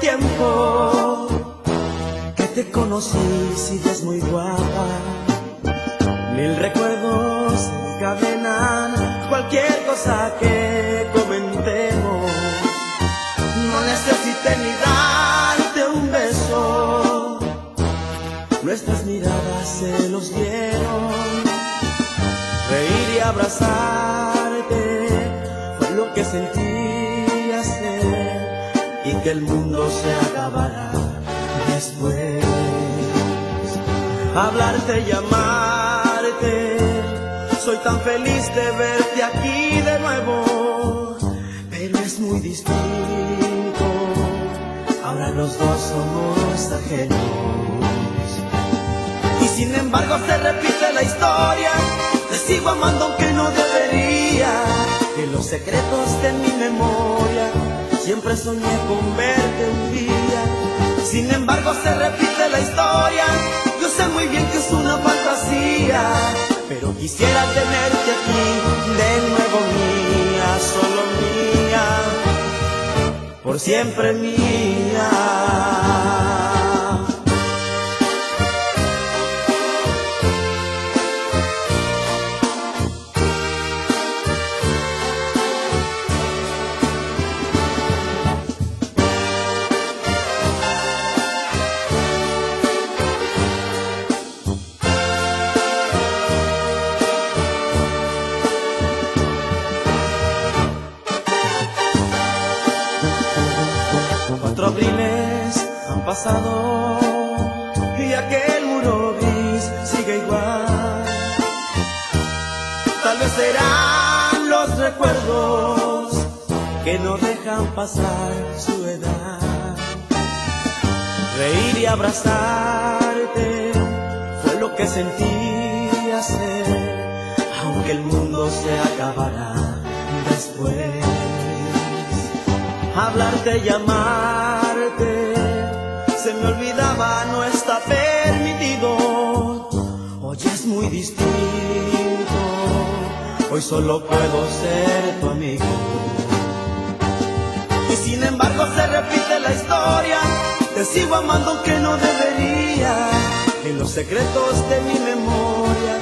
tiempo que te conocí, sigues muy guapa. Mil recuerdos cadenan cualquier cosa que comentemos. No necesité ni darte un beso. Nuestras miradas se los dieron. Reír y abrazarte fue lo que sentí y que el mundo se acabará después. Hablarte y amarte, soy tan feliz de verte aquí de nuevo, pero es muy distinto. Ahora los dos somos ajenos. Y sin embargo se repite la historia, te sigo amando aunque no debería. En los secretos de mi memoria, siempre soñé con verte un día. Sin embargo se repite la historia, yo sé muy bien que es una fantasía, pero quisiera tenerte aquí de nuevo mía, solo mía, por siempre mía. Pasado y aquel muro gris sigue igual. Tal vez serán los recuerdos que no dejan pasar su edad. Reír y abrazarte fue lo que sentí hacer, aunque el mundo se acabará después hablarte y amarte. Se me olvidaba, no está permitido. Hoy es muy distinto. Hoy solo puedo ser tu amigo. Y sin embargo se repite la historia. Te sigo amando aunque no debería. En los secretos de mi memoria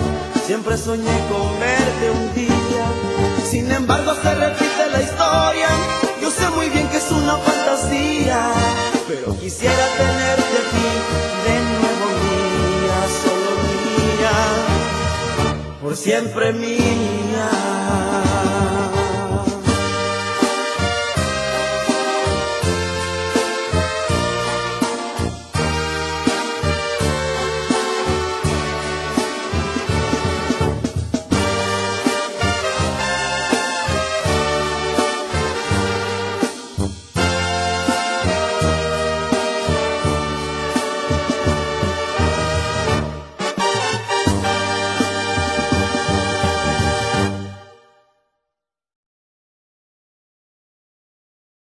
siempre soñé con verte un día. Sin embargo se repite quisiera tenerte aquí de nuevo mía, solo mía, por siempre mía.